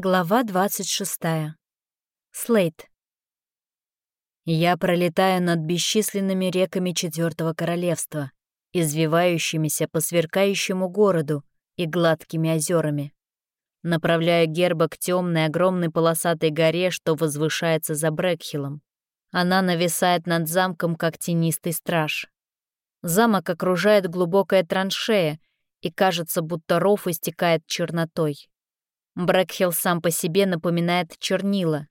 Глава 26. Слейт. Я пролетаю над бесчисленными реками Четвертого Королевства, извивающимися по сверкающему городу и гладкими озерами. Направляю герба к темной огромной полосатой горе, что возвышается за Брэкхиллом. Она нависает над замком, как тенистый страж. Замок окружает глубокая траншея, и кажется, будто ров истекает чернотой. Брэкхилл сам по себе напоминает чернила.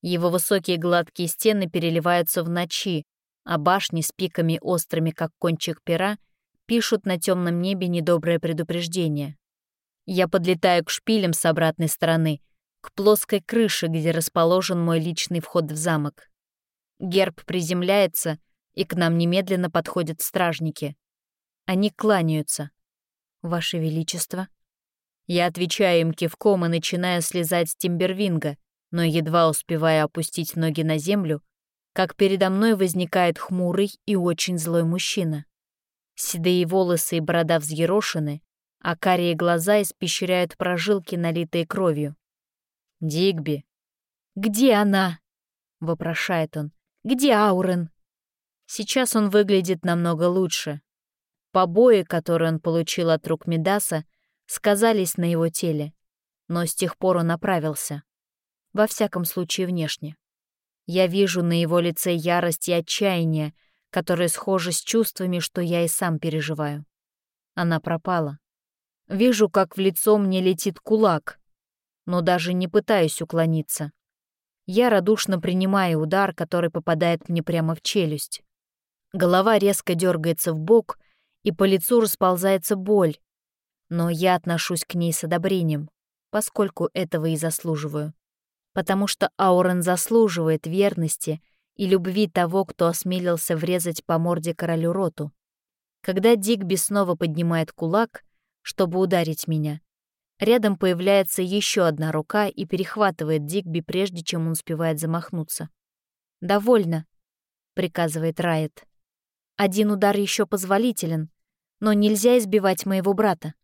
Его высокие гладкие стены переливаются в ночи, а башни с пиками острыми, как кончик пера, пишут на темном небе недоброе предупреждение. Я подлетаю к шпилям с обратной стороны, к плоской крыше, где расположен мой личный вход в замок. Герб приземляется, и к нам немедленно подходят стражники. Они кланяются. «Ваше Величество», я отвечаю им кивком и начинаю слезать с Тимбервинга, но едва успеваю опустить ноги на землю, как передо мной возникает хмурый и очень злой мужчина. Седые волосы и борода взъерошены, а карие глаза испещряют прожилки, налитые кровью. «Дигби!» «Где она?» — вопрошает он. «Где Аурен?» Сейчас он выглядит намного лучше. Побои, которые он получил от рук Медаса, — сказались на его теле, но с тех пор он оправился. Во всяком случае, внешне. Я вижу на его лице ярость и отчаяние, которые схожи с чувствами, что я и сам переживаю. Она пропала. Вижу, как в лицо мне летит кулак, но даже не пытаюсь уклониться. Я радушно принимаю удар, который попадает мне прямо в челюсть. Голова резко дергается в бок, и по лицу расползается боль, но я отношусь к ней с одобрением, поскольку этого и заслуживаю. Потому что Аурен заслуживает верности и любви того, кто осмелился врезать по морде королю Роту. Когда Дигби снова поднимает кулак, чтобы ударить меня, рядом появляется еще одна рука и перехватывает Дигби, прежде чем он успевает замахнуться. «Довольно», — приказывает Райет. «Один удар еще позволителен, но нельзя избивать моего брата».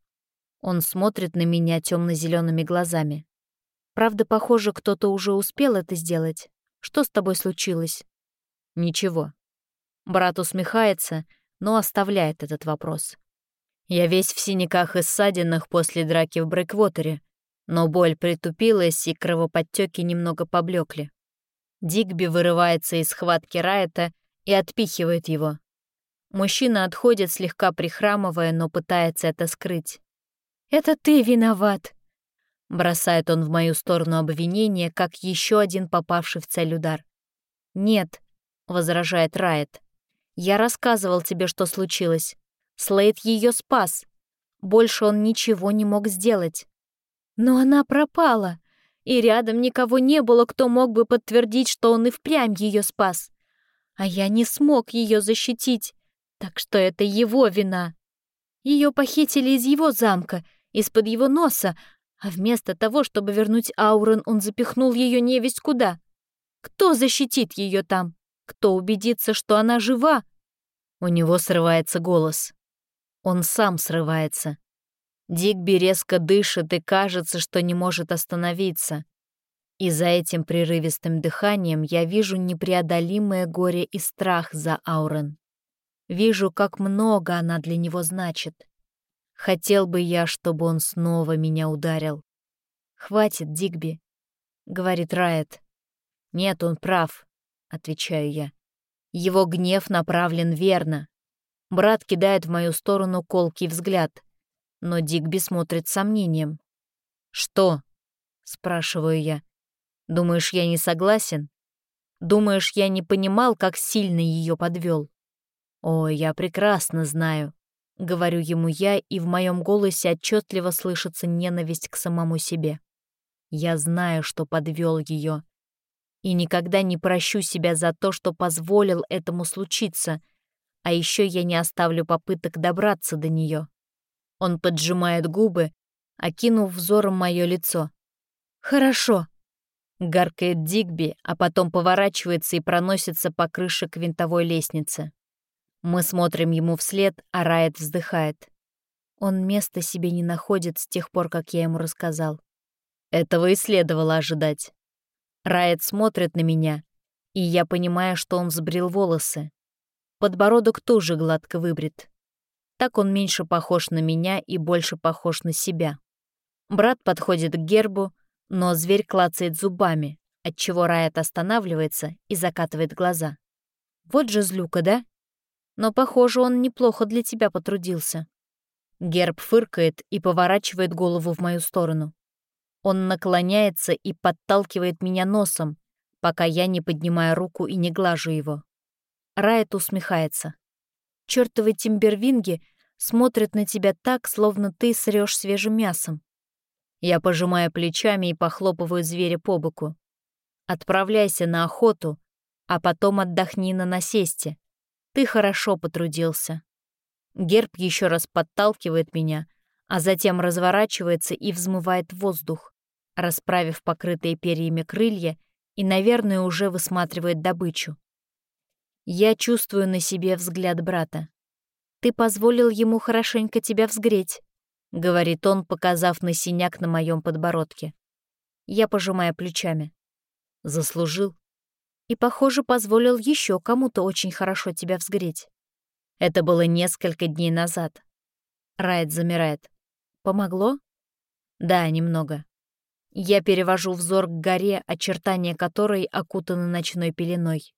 Он смотрит на меня темно-зелеными глазами. Правда, похоже, кто-то уже успел это сделать. Что с тобой случилось? Ничего. Брат усмехается, но оставляет этот вопрос. Я весь в синяках и ссадинах после драки в Брэквотере, но боль притупилась, и кровоподтеки немного поблекли. Дигби вырывается из схватки Райта и отпихивает его. Мужчина отходит, слегка прихрамывая, но пытается это скрыть. Это ты виноват!» Бросает он в мою сторону обвинение, как еще один попавший в цель удар. «Нет», — возражает Райт. «Я рассказывал тебе, что случилось. Слейд ее спас. Больше он ничего не мог сделать. Но она пропала, и рядом никого не было, кто мог бы подтвердить, что он и впрямь ее спас. А я не смог ее защитить, так что это его вина. Ее похитили из его замка — из-под его носа, а вместо того, чтобы вернуть Аурен, он запихнул ее невесть куда. Кто защитит ее там? Кто убедится, что она жива? У него срывается голос. Он сам срывается. Дигби резко дышит и кажется, что не может остановиться. И за этим прерывистым дыханием я вижу непреодолимое горе и страх за Аурен. Вижу, как много она для него значит. Хотел бы я, чтобы он снова меня ударил. «Хватит, Дигби», — говорит Райет. «Нет, он прав», — отвечаю я. Его гнев направлен верно. Брат кидает в мою сторону колкий взгляд, но Дигби смотрит с сомнением. «Что?» — спрашиваю я. «Думаешь, я не согласен? Думаешь, я не понимал, как сильно ее подвел? О, я прекрасно знаю, — говорю ему я, и в моем голосе отчетливо слышится ненависть к самому себе. Я знаю, что подвел ее, и никогда не прощу себя за то, что позволил этому случиться, а еще я не оставлю попыток добраться до нее. Он поджимает губы, окинув взором мое лицо. «Хорошо», — гаркает Дигби, а потом поворачивается и проносится по крыше к винтовой лестнице. Мы смотрим ему вслед, а Райт вздыхает. Он места себе не находит с тех пор, как я ему рассказал. Этого и следовало ожидать. Райт смотрит на меня, и я понимаю, что он взбрил волосы. Подбородок тоже гладко выбрит. Так он меньше похож на меня и больше похож на себя. Брат подходит к гербу, но зверь клацает зубами, отчего Райт останавливается и закатывает глаза. Вот же злюка, да? Но, похоже, он неплохо для тебя потрудился. Герб фыркает и поворачивает голову в мою сторону. Он наклоняется и подталкивает меня носом, пока я не поднимаю руку и не глажу его. Райт усмехается. Чёртовы тимбервинги смотрят на тебя так, словно ты срёшь свежим мясом. Я пожимаю плечами и похлопываю зверя по боку. Отправляйся на охоту, а потом отдохни на насесте. Ты хорошо потрудился. Герб еще раз подталкивает меня, а затем разворачивается и взмывает воздух расправив покрытые перьями крылья и, наверное, уже высматривает добычу. Я чувствую на себе взгляд брата. «Ты позволил ему хорошенько тебя взгреть», — говорит он, показав на синяк на моем подбородке. Я пожимаю плечами. «Заслужил?» И, похоже, позволил еще кому-то очень хорошо тебя взгреть. Это было несколько дней назад. Райт замирает. «Помогло?» «Да, немного. Я перевожу взор к горе, очертания которой окутаны ночной пеленой.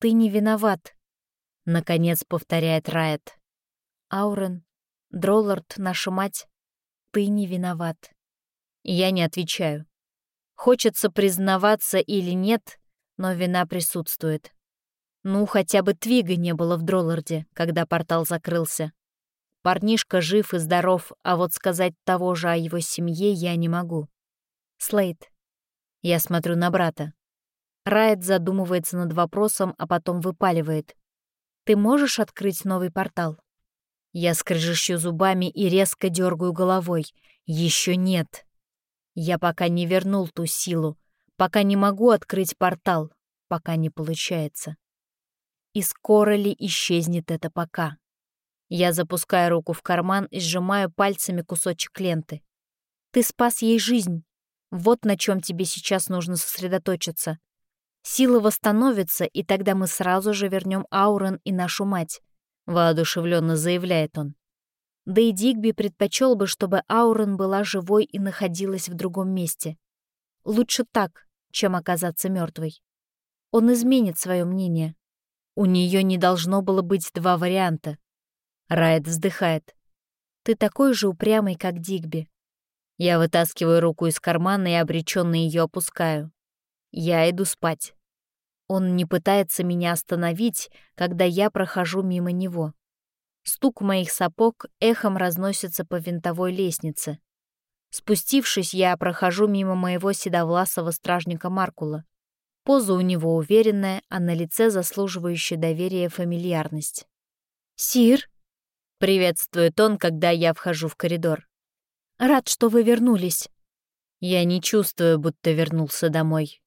«Ты не виноват», — наконец повторяет Райт. «Аурен, Дроллард, наша мать, ты не виноват». Я не отвечаю. Хочется признаваться или нет, но вина присутствует. Ну, хотя бы Твига не было в Дролларде, когда портал закрылся. Парнишка жив и здоров, а вот сказать того же о его семье я не могу. Слейд. Я смотрю на брата. Райт задумывается над вопросом, а потом выпаливает. «Ты можешь открыть новый портал?» Я скрежещу зубами и резко дергаю головой. Еще нет. Я пока не вернул ту силу, пока не могу открыть портал, пока не получается. И скоро ли исчезнет это пока? Я запускаю руку в карман и сжимаю пальцами кусочек ленты. Ты спас ей жизнь. Вот на чем тебе сейчас нужно сосредоточиться. Сила восстановится, и тогда мы сразу же вернем Аурен и нашу мать», — воодушевленно заявляет он. Да и Дигби предпочел бы, чтобы Аурен была живой и находилась в другом месте. Лучше так, чем оказаться мертвой. Он изменит свое мнение. У нее не должно было быть два варианта. Райт вздыхает. «Ты такой же упрямый, как Дигби. Я вытаскиваю руку из кармана и обреченно ее опускаю. Я иду спать. Он не пытается меня остановить, когда я прохожу мимо него. Стук моих сапог эхом разносится по винтовой лестнице. Спустившись, я прохожу мимо моего седовласого стражника Маркула. Поза у него уверенная, а на лице заслуживающая доверия фамильярность. «Сир!» — приветствует он, когда я вхожу в коридор. Рад, что вы вернулись». Я не чувствую, будто вернулся домой.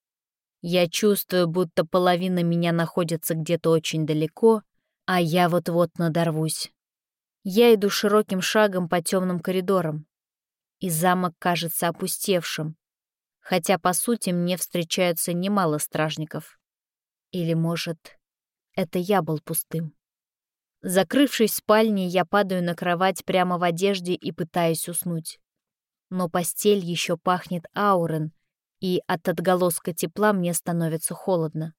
Я чувствую, будто половина меня находится где-то очень далеко, а я вот-вот надорвусь. Я иду широким шагом по темным коридорам, и замок кажется опустевшим, хотя, по сути, мне встречаются немало стражников. Или, может, это я был пустым. Закрывшись в спальне, я падаю на кровать прямо в одежде и пытаюсь уснуть. Но постель еще пахнет аурен, и от отголоска тепла мне становится холодно.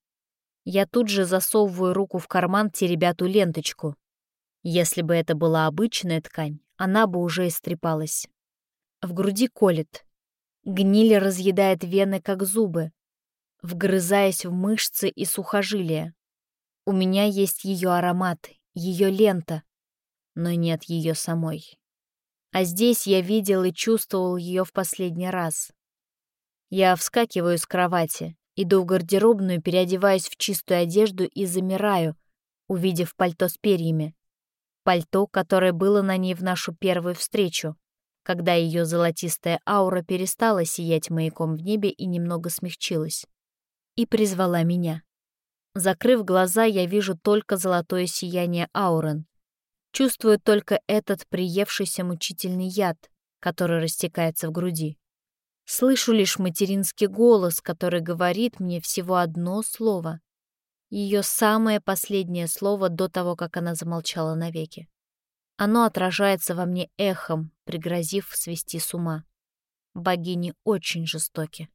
Я тут же засовываю руку в карман, теребя ту ленточку. Если бы это была обычная ткань, она бы уже истрепалась. В груди колет. Гниль разъедает вены, как зубы, вгрызаясь в мышцы и сухожилия. У меня есть ее аромат, ее лента, но нет ее самой. А здесь я видел и чувствовал ее в последний раз. Я вскакиваю с кровати, иду в гардеробную, переодеваюсь в чистую одежду и замираю, увидев пальто с перьями. Пальто, которое было на ней в нашу первую встречу, когда ее золотистая аура перестала сиять маяком в небе и немного смягчилась. И призвала меня. Закрыв глаза, я вижу только золотое сияние аурен. Чувствую только этот приевшийся мучительный яд, который растекается в груди. Слышу лишь материнский голос, который говорит мне всего одно слово. Ее самое последнее слово до того, как она замолчала навеки. Оно отражается во мне эхом, пригрозив свести с ума. Богини очень жестоки.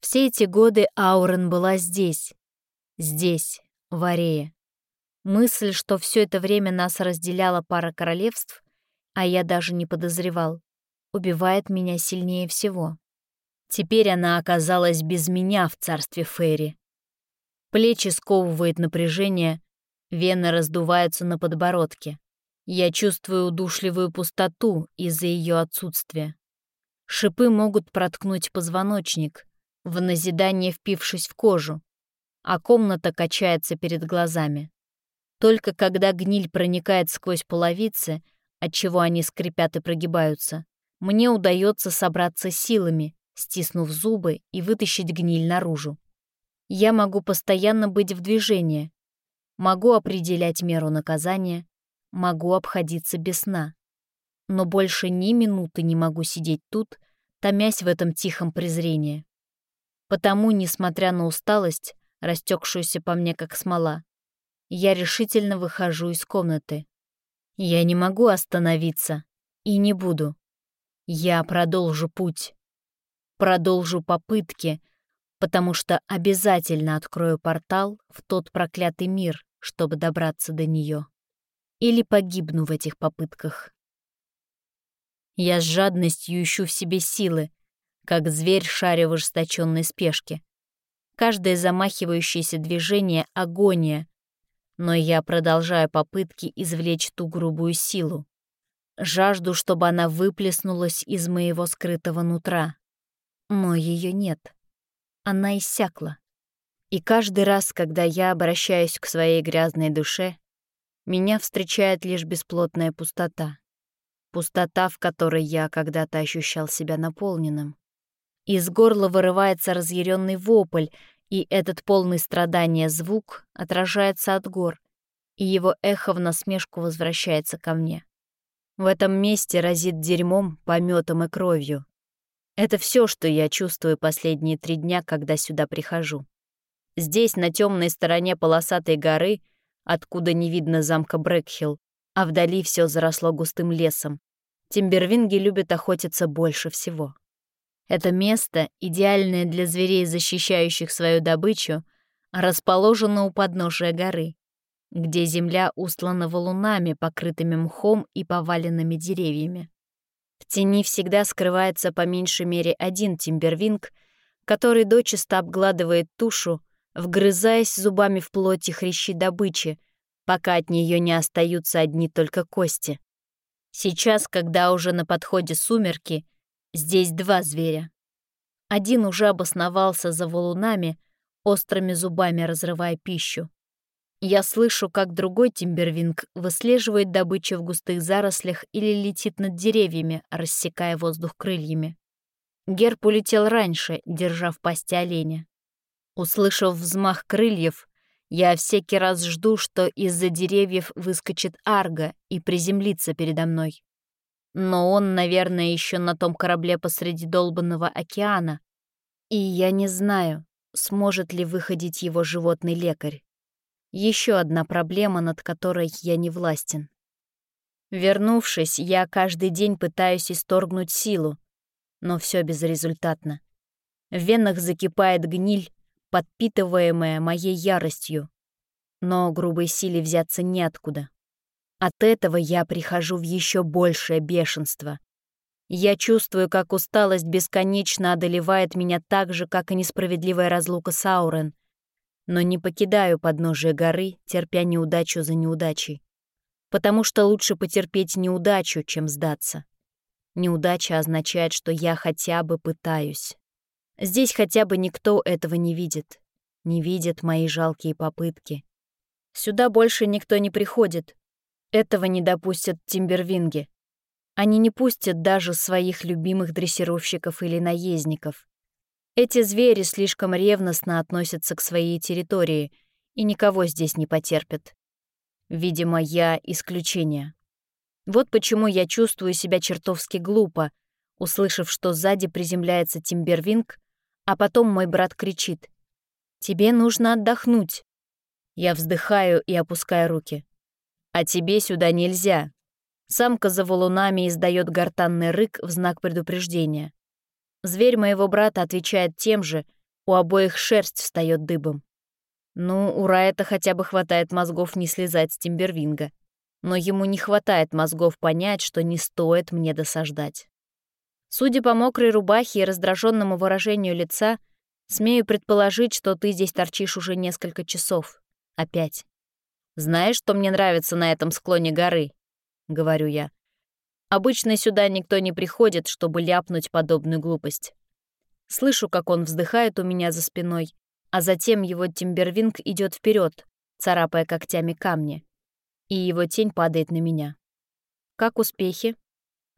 Все эти годы Аурен была здесь. Здесь, в Арее. Мысль, что все это время нас разделяла пара королевств, а я даже не подозревал, убивает меня сильнее всего. Теперь она оказалась без меня в царстве Ферри. Плечи сковывает напряжение, вены раздуваются на подбородке. Я чувствую удушливую пустоту из-за ее отсутствия. Шипы могут проткнуть позвоночник, в назидание впившись в кожу, а комната качается перед глазами. Только когда гниль проникает сквозь половицы, отчего они скрипят и прогибаются, мне удается собраться силами, стиснув зубы и вытащить гниль наружу. Я могу постоянно быть в движении, могу определять меру наказания, могу обходиться без сна. Но больше ни минуты не могу сидеть тут, томясь в этом тихом презрении. Потому, несмотря на усталость, растекшуюся по мне как смола, я решительно выхожу из комнаты. Я не могу остановиться и не буду. Я продолжу путь. Продолжу попытки, потому что обязательно открою портал в тот проклятый мир, чтобы добраться до нее. Или погибну в этих попытках. Я с жадностью ищу в себе силы, как зверь, шаря в ожесточенной спешке. Каждое замахивающееся движение — агония, но я продолжаю попытки извлечь ту грубую силу. Жажду, чтобы она выплеснулась из моего скрытого нутра. Но ее нет. Она иссякла. И каждый раз, когда я обращаюсь к своей грязной душе, меня встречает лишь бесплотная пустота. Пустота, в которой я когда-то ощущал себя наполненным. Из горла вырывается разъяренный вопль, и этот полный страдания звук отражается от гор, и его эхо в насмешку возвращается ко мне. В этом месте разит дерьмом, пометом и кровью. Это все, что я чувствую последние три дня, когда сюда прихожу. Здесь, на темной стороне полосатой горы, откуда не видно замка Брэкхилл, а вдали все заросло густым лесом, тимбервинги любят охотиться больше всего. Это место, идеальное для зверей, защищающих свою добычу, расположено у подножия горы, где земля устлана валунами, покрытыми мхом и поваленными деревьями. В тени всегда скрывается по меньшей мере один тимбервинг, который дочисто обгладывает тушу, вгрызаясь зубами в плоти хрящи добычи, пока от нее не остаются одни только кости. Сейчас, когда уже на подходе сумерки, здесь два зверя. Один уже обосновался за валунами, острыми зубами разрывая пищу. Я слышу, как другой тимбервинг выслеживает добычу в густых зарослях или летит над деревьями, рассекая воздух крыльями. Герб улетел раньше, держа в пасти оленя. Услышав взмах крыльев, я всякий раз жду, что из-за деревьев выскочит Арго и приземлится передо мной. Но он, наверное, еще на том корабле посреди долбанного океана, и я не знаю, сможет ли выходить его животный лекарь. Еще одна проблема, над которой я не властен. Вернувшись, я каждый день пытаюсь исторгнуть силу, но все безрезультатно. В венах закипает гниль, подпитываемая моей яростью, но грубой силе взяться неоткуда. От этого я прихожу в еще большее бешенство. Я чувствую, как усталость бесконечно одолевает меня так же, как и несправедливая разлука с Аурен — но не покидаю подножие горы, терпя неудачу за неудачей. Потому что лучше потерпеть неудачу, чем сдаться. Неудача означает, что я хотя бы пытаюсь. Здесь хотя бы никто этого не видит. Не видит мои жалкие попытки. Сюда больше никто не приходит. Этого не допустят тимбервинги. Они не пустят даже своих любимых дрессировщиков или наездников. Эти звери слишком ревностно относятся к своей территории и никого здесь не потерпят. Видимо, я исключение. Вот почему я чувствую себя чертовски глупо, услышав, что сзади приземляется Тимбервинг, а потом мой брат кричит. «Тебе нужно отдохнуть». Я вздыхаю и опускаю руки. «А тебе сюда нельзя». Самка за валунами издает гортанный рык в знак предупреждения. Зверь моего брата отвечает тем же, у обоих шерсть встает дыбом. Ну, у Райта хотя бы хватает мозгов не слезать с Тимбервинга. Но ему не хватает мозгов понять, что не стоит мне досаждать. Судя по мокрой рубахе и раздраженному выражению лица, смею предположить, что ты здесь торчишь уже несколько часов. Опять. Знаешь, что мне нравится на этом склоне горы? Говорю я. Обычно сюда никто не приходит, чтобы ляпнуть подобную глупость. Слышу, как он вздыхает у меня за спиной, а затем его Тимбервинг идет вперед, царапая когтями камни, и его тень падает на меня. «Как успехи?» —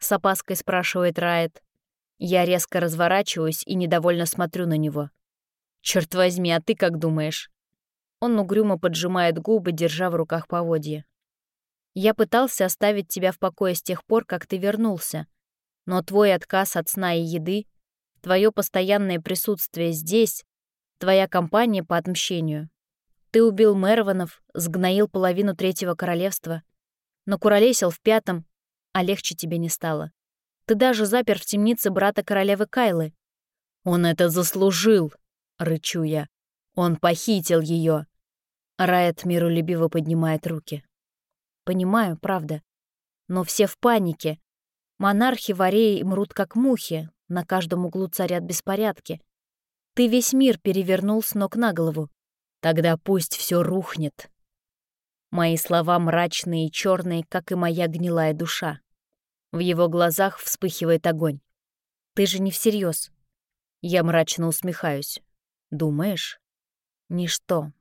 с опаской спрашивает Райт. Я резко разворачиваюсь и недовольно смотрю на него. «Чёрт возьми, а ты как думаешь?» Он угрюмо поджимает губы, держа в руках поводья. «Я пытался оставить тебя в покое с тех пор, как ты вернулся, но твой отказ от сна и еды, твое постоянное присутствие здесь Твоя компания по отмщению. Ты убил Мерванов, сгноил половину Третьего Королевства, но куролесил в пятом, а легче тебе не стало. Ты даже запер в темнице брата королевы Кайлы. Он это заслужил, рычу я. Он похитил ее. Райт миролюбиво поднимает руки. Понимаю, правда. Но все в панике. Монархи вареи мрут как мухи, на каждом углу царят беспорядки. Ты весь мир перевернул с ног на голову. Тогда пусть все рухнет. Мои слова мрачные и черные, как и моя гнилая душа. В его глазах вспыхивает огонь. Ты же не всерьез. Я мрачно усмехаюсь. Думаешь? Ничто.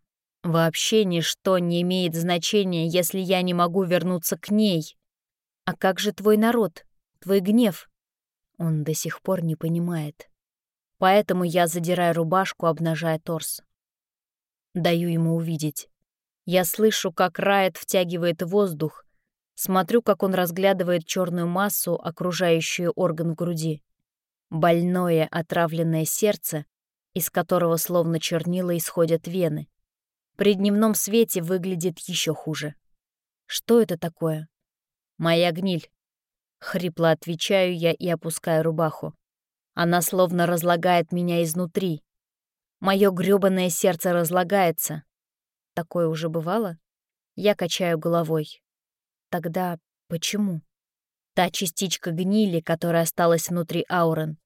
Вообще ничто не имеет значения, если я не могу вернуться к ней. А как же твой народ, твой гнев? Он до сих пор не понимает. Поэтому я задираю рубашку, обнажая торс. Даю ему увидеть. Я слышу, как Райт втягивает воздух, смотрю, как он разглядывает черную массу, окружающую орган в груди. Больное, отравленное сердце, из которого словно чернила исходят вены. При дневном свете выглядит еще хуже. Что это такое? Моя гниль. Хрипло отвечаю я и опускаю рубаху. Она словно разлагает меня изнутри. Мое грёбаное сердце разлагается. Такое уже бывало? Я качаю головой. Тогда почему? Та частичка гнили, которая осталась внутри Аурен.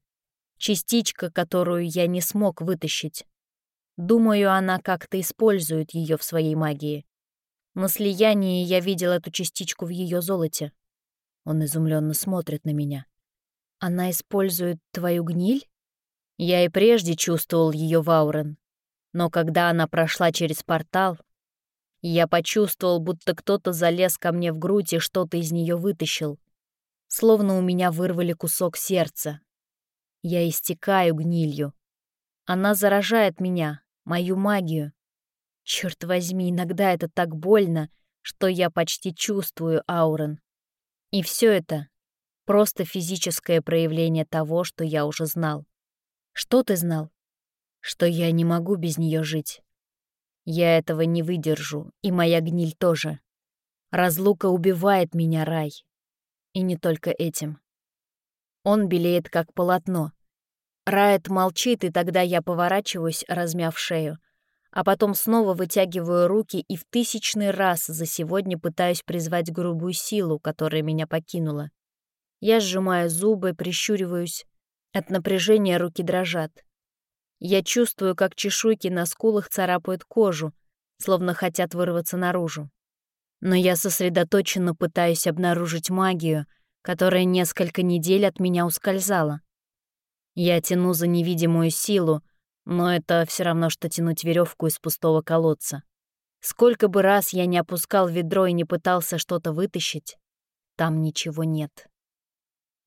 Частичка, которую я не смог вытащить. Думаю, она как-то использует ее в своей магии. На слиянии я видел эту частичку в ее золоте. Он изумленно смотрит на меня. Она использует твою гниль? Я и прежде чувствовал ее в Аурен. Но когда она прошла через портал, я почувствовал, будто кто-то залез ко мне в грудь и что-то из нее вытащил. Словно у меня вырвали кусок сердца. Я истекаю гнилью. Она заражает меня, мою магию. Черт возьми, иногда это так больно, что я почти чувствую Аурен. И все это Просто физическое проявление того, что я уже знал. Что ты знал? Что я не могу без нее жить. Я этого не выдержу, и моя гниль тоже. Разлука убивает меня, Рай. И не только этим. Он белеет, как полотно. Райт молчит, и тогда я поворачиваюсь, размяв шею, а потом снова вытягиваю руки и в тысячный раз за сегодня пытаюсь призвать грубую силу, которая меня покинула. Я сжимаю зубы, прищуриваюсь. От напряжения руки дрожат. Я чувствую, как чешуйки на скулах царапают кожу, словно хотят вырваться наружу. Но я сосредоточенно пытаюсь обнаружить магию, которая несколько недель от меня ускользала. Я тяну за невидимую силу, но это все равно, что тянуть веревку из пустого колодца. Сколько бы раз я не опускал ведро и не пытался что-то вытащить, там ничего нет.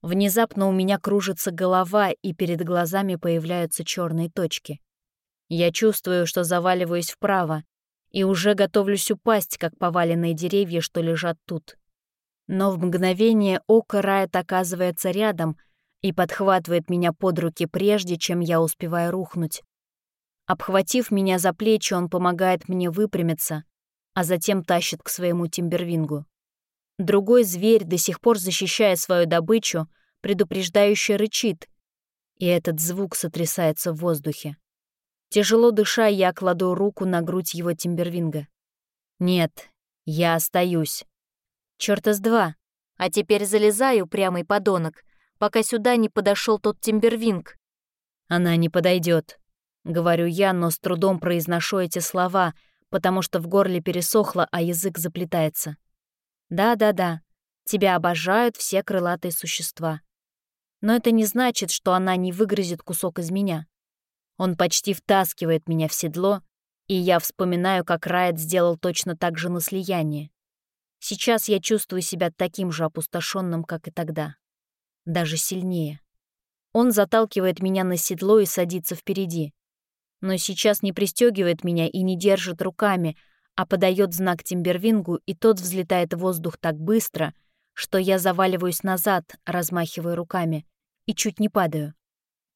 Внезапно у меня кружится голова, и перед глазами появляются черные точки. Я чувствую, что заваливаюсь вправо, и уже готовлюсь упасть, как поваленные деревья, что лежат тут. Но в мгновение ока Райт оказывается рядом, и подхватывает меня под руки прежде, чем я успеваю рухнуть. Обхватив меня за плечи, он помогает мне выпрямиться, а затем тащит к своему тимбервингу. Другой зверь, до сих пор защищая свою добычу, предупреждающе рычит, и этот звук сотрясается в воздухе. Тяжело дыша, я кладу руку на грудь его тимбервинга. Нет, я остаюсь. Чёрта с два. А теперь залезаю, упрямый подонок, пока сюда не подошел тот тимбервинг. Она не подойдет, говорю я, но с трудом произношу эти слова, потому что в горле пересохло, а язык заплетается. Да-да-да, тебя обожают все крылатые существа. Но это не значит, что она не выгрызет кусок из меня. Он почти втаскивает меня в седло, и я вспоминаю, как Райт сделал точно так же на слияние. Сейчас я чувствую себя таким же опустошенным, как и тогда. Даже сильнее. Он заталкивает меня на седло и садится впереди. Но сейчас не пристегивает меня и не держит руками, а подает знак Тимбервингу, и тот взлетает в воздух так быстро, что я заваливаюсь назад, размахивая руками, и чуть не падаю.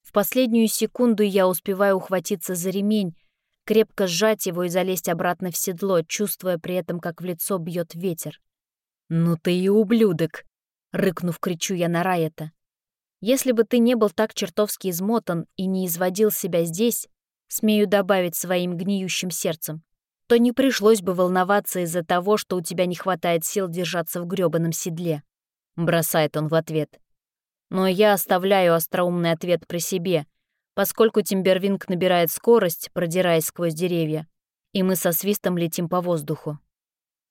В последнюю секунду я успеваю ухватиться за ремень, крепко сжать его и залезть обратно в седло, чувствуя при этом, как в лицо бьет ветер. «Ну ты и ублюдок!» — рыкнув, кричу я на Райета. «Если бы ты не был так чертовски измотан и не изводил себя здесь, смею добавить своим гниющим сердцем, то не пришлось бы волноваться из-за того, что у тебя не хватает сил держаться в грёбаном седле», — бросает он в ответ. Но я оставляю остроумный ответ при себе, поскольку Тимбервинг набирает скорость, продираясь сквозь деревья, и мы со свистом летим по воздуху.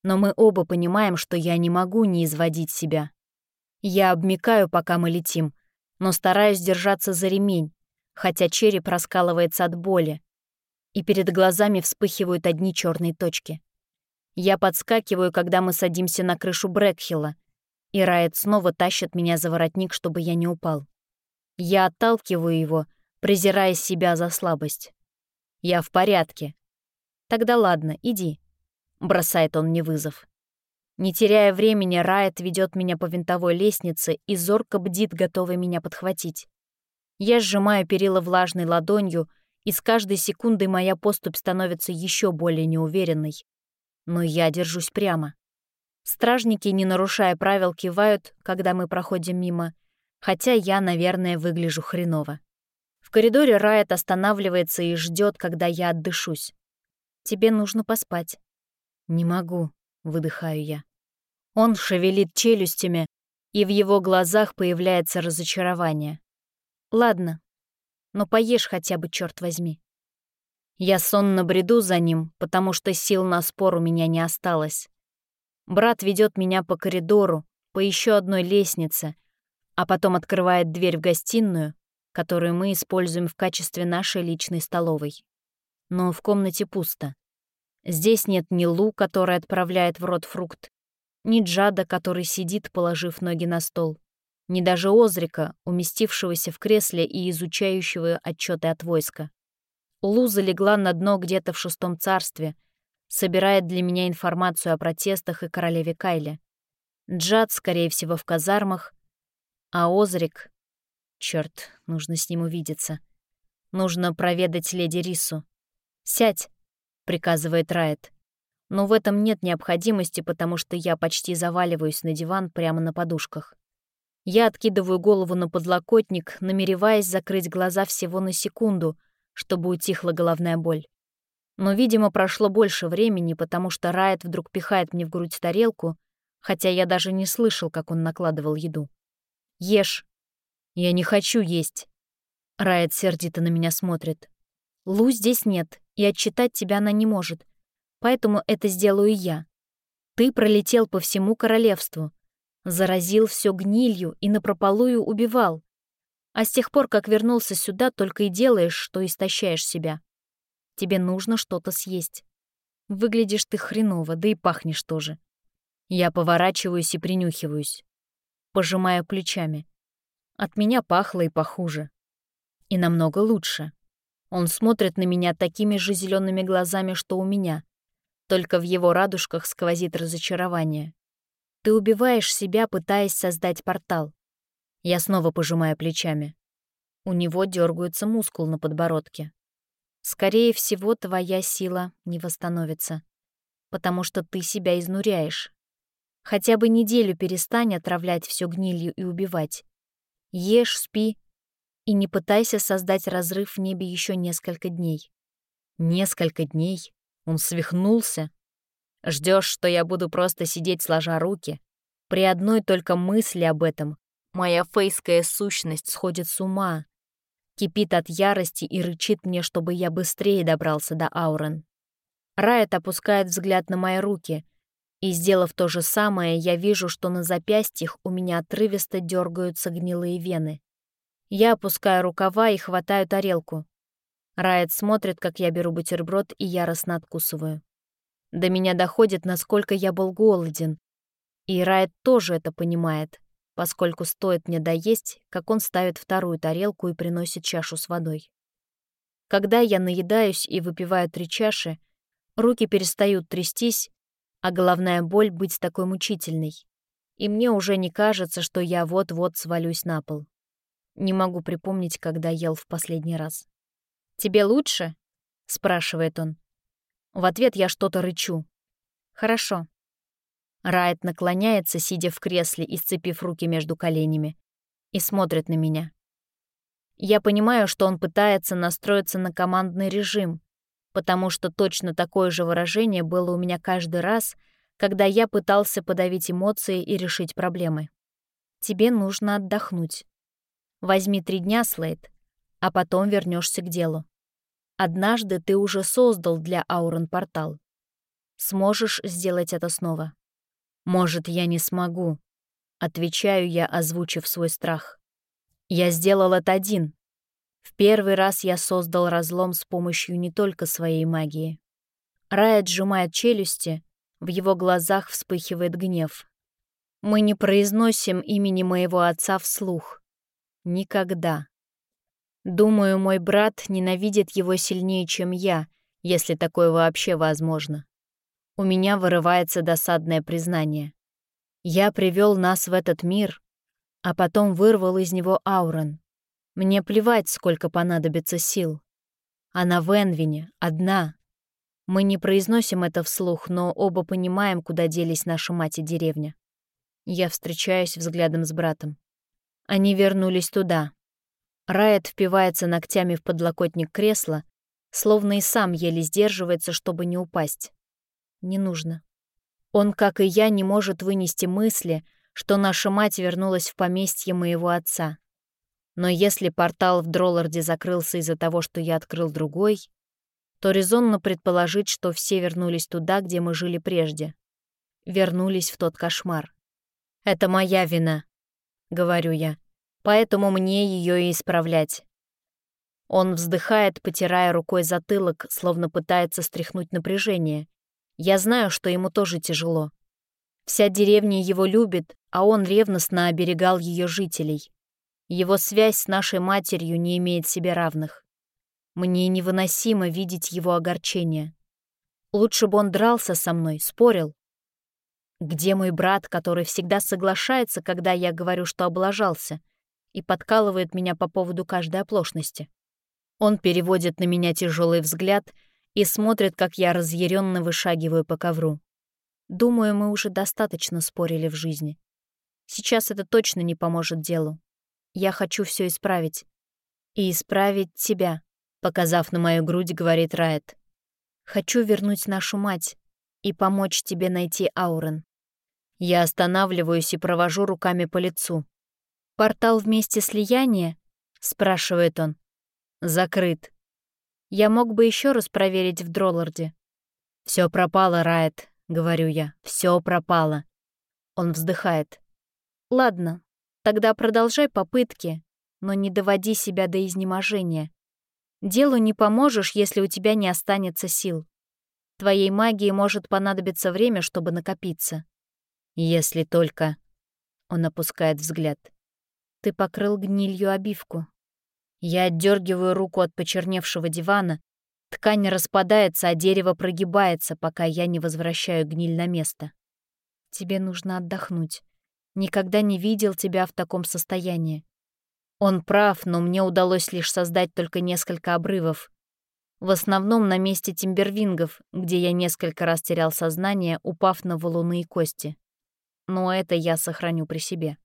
Но мы оба понимаем, что я не могу не изводить себя. Я обмикаю, пока мы летим, но стараюсь держаться за ремень, хотя череп раскалывается от боли, и перед глазами вспыхивают одни черные точки. Я подскакиваю, когда мы садимся на крышу Брэкхилла, и Райт снова тащит меня за воротник, чтобы я не упал. Я отталкиваю его, презирая себя за слабость. «Я в порядке». «Тогда ладно, иди», — бросает он мне вызов. Не теряя времени, Райт ведет меня по винтовой лестнице и зорко бдит, готовый меня подхватить. Я сжимаю перила влажной ладонью, и с каждой секундой моя поступь становится еще более неуверенной. Но я держусь прямо. Стражники, не нарушая правил, кивают, когда мы проходим мимо, хотя я, наверное, выгляжу хреново. В коридоре Райт останавливается и ждет, когда я отдышусь. «Тебе нужно поспать». «Не могу», — выдыхаю я. Он шевелит челюстями, и в его глазах появляется разочарование. «Ладно, но поешь хотя бы, черт возьми». Я сонно бреду за ним, потому что сил на спор у меня не осталось. Брат ведет меня по коридору, по еще одной лестнице, а потом открывает дверь в гостиную, которую мы используем в качестве нашей личной столовой. Но в комнате пусто. Здесь нет ни Лу, который отправляет в рот фрукт, ни Джада, который сидит, положив ноги на стол, ни даже Озрика, уместившегося в кресле и изучающего отчеты от войска. Лу залегла на дно где-то в шестом царстве, собирает для меня информацию о протестах и королеве Кайле. Джад, скорее всего, в казармах, а Озрик... Черт, нужно с ним увидеться. Нужно проведать леди Рису. «Сядь», — приказывает Райт. Но в этом нет необходимости, потому что я почти заваливаюсь на диван прямо на подушках. Я откидываю голову на подлокотник, намереваясь закрыть глаза всего на секунду, чтобы утихла головная боль. Но, видимо, прошло больше времени, потому что Райт вдруг пихает мне в грудь тарелку, хотя я даже не слышал, как он накладывал еду. «Ешь». «Я не хочу есть». Райт сердито на меня смотрит. «Лу здесь нет, и отчитать тебя она не может, поэтому это сделаю я. Ты пролетел по всему королевству, заразил все гнилью и напропалую убивал. А с тех пор, как вернулся сюда, только и делаешь, что истощаешь себя. Тебе нужно что-то съесть. Выглядишь ты хреново, да и пахнешь тоже. Я поворачиваюсь и принюхиваюсь. Пожимаю плечами. От меня пахло и похуже. И намного лучше. Он смотрит на меня такими же зелеными глазами, что у меня. Только в его радужках сквозит разочарование. Ты убиваешь себя, пытаясь создать портал. Я снова пожимаю плечами. У него дергается мускул на подбородке. Скорее всего, твоя сила не восстановится, потому что ты себя изнуряешь. Хотя бы неделю перестань отравлять все гнилью и убивать. Ешь, спи и не пытайся создать разрыв в небе еще несколько дней. Несколько дней? Он свихнулся? Ждешь, что я буду просто сидеть сложа руки? При одной только мысли об этом моя фейская сущность сходит с ума, кипит от ярости и рычит мне, чтобы я быстрее добрался до Аурен. Райт опускает взгляд на мои руки, и, сделав то же самое, я вижу, что на запястьях у меня отрывисто дергаются гнилые вены. Я опускаю рукава и хватаю тарелку. Райт смотрит, как я беру бутерброд и яростно откусываю. До меня доходит, насколько я был голоден. И Райт тоже это понимает поскольку стоит мне доесть, как он ставит вторую тарелку и приносит чашу с водой. Когда я наедаюсь и выпиваю три чаши, руки перестают трястись, а головная боль быть такой мучительной. И мне уже не кажется, что я вот-вот свалюсь на пол. Не могу припомнить, когда ел в последний раз. «Тебе лучше?» — спрашивает он. В ответ я что-то рычу. «Хорошо. Райт наклоняется, сидя в кресле и сцепив руки между коленями, и смотрит на меня. Я понимаю, что он пытается настроиться на командный режим, потому что точно такое же выражение было у меня каждый раз, когда я пытался подавить эмоции и решить проблемы. Тебе нужно отдохнуть. Возьми три дня, Слейд, а потом вернешься к делу. Однажды ты уже создал для Аурен портал. Сможешь сделать это снова. «Может, я не смогу», — отвечаю я, озвучив свой страх. «Я сделал это один. В первый раз я создал разлом с помощью не только своей магии». Райт сжимает челюсти, в его глазах вспыхивает гнев. «Мы не произносим имени моего отца вслух. Никогда. Думаю, мой брат ненавидит его сильнее, чем я, если такое вообще возможно. У меня вырывается досадное признание. Я привел нас в этот мир, а потом вырвал из него Аурон. Мне плевать, сколько понадобится сил. Она в Энвине, одна. Мы не произносим это вслух, но оба понимаем, куда делись наша мать и деревня. Я встречаюсь взглядом с братом. Они вернулись туда. Райт впивается ногтями в подлокотник кресла, словно и сам еле сдерживается, чтобы не упасть не нужно. Он, как и я, не может вынести мысли, что наша мать вернулась в поместье моего отца. Но если портал в Дролларде закрылся из-за того, что я открыл другой, то резонно предположить, что все вернулись туда, где мы жили прежде. Вернулись в тот кошмар. «Это моя вина», — говорю я, «поэтому мне ее и исправлять». Он вздыхает, потирая рукой затылок, словно пытается стряхнуть напряжение, я знаю, что ему тоже тяжело. Вся деревня его любит, а он ревностно оберегал ее жителей. Его связь с нашей матерью не имеет себе равных. Мне невыносимо видеть его огорчение. Лучше бы он дрался со мной, спорил. Где мой брат, который всегда соглашается, когда я говорю, что облажался, и подкалывает меня по поводу каждой оплошности? Он переводит на меня тяжелый взгляд — и смотрит, как я разъяренно вышагиваю по ковру. Думаю, мы уже достаточно спорили в жизни. Сейчас это точно не поможет делу. Я хочу все исправить. И исправить тебя, показав на мою грудь, говорит Райт. Хочу вернуть нашу мать и помочь тебе найти Аурен. Я останавливаюсь и провожу руками по лицу. «Портал вместе слияния?» — спрашивает он. «Закрыт», я мог бы еще раз проверить в Дролларде. Все пропало, Райт, говорю я. Все пропало. Он вздыхает. Ладно, тогда продолжай попытки, но не доводи себя до изнеможения. Делу не поможешь, если у тебя не останется сил. Твоей магии может понадобиться время, чтобы накопиться. Если только... Он опускает взгляд. Ты покрыл гнилью обивку. Я отдергиваю руку от почерневшего дивана, ткань распадается, а дерево прогибается, пока я не возвращаю гниль на место. Тебе нужно отдохнуть. Никогда не видел тебя в таком состоянии. Он прав, но мне удалось лишь создать только несколько обрывов. В основном на месте тимбервингов, где я несколько раз терял сознание, упав на валуны и кости. Но это я сохраню при себе.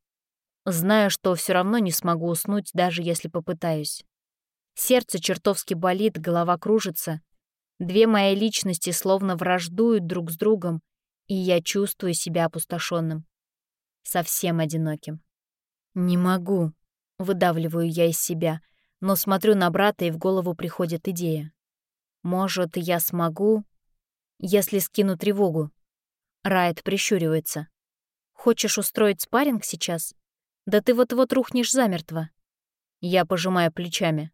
Знаю, что все равно не смогу уснуть, даже если попытаюсь. Сердце чертовски болит, голова кружится. Две мои личности словно враждуют друг с другом, и я чувствую себя опустошенным. Совсем одиноким. «Не могу», — выдавливаю я из себя, но смотрю на брата, и в голову приходит идея. «Может, я смогу, если скину тревогу?» Райт прищуривается. «Хочешь устроить спарринг сейчас? Да ты вот-вот рухнешь замертво». Я пожимаю плечами.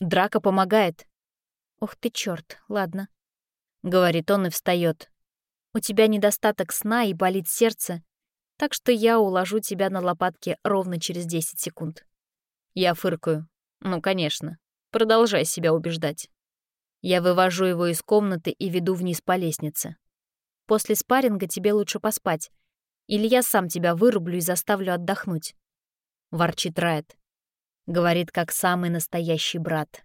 Драка помогает. «Ух ты, черт, ладно», — говорит он и встает. «У тебя недостаток сна и болит сердце, так что я уложу тебя на лопатки ровно через 10 секунд». Я фыркаю. «Ну, конечно. Продолжай себя убеждать». Я вывожу его из комнаты и веду вниз по лестнице. После спарринга тебе лучше поспать, или я сам тебя вырублю и заставлю отдохнуть. Ворчит Райт. Говорит, как самый настоящий брат.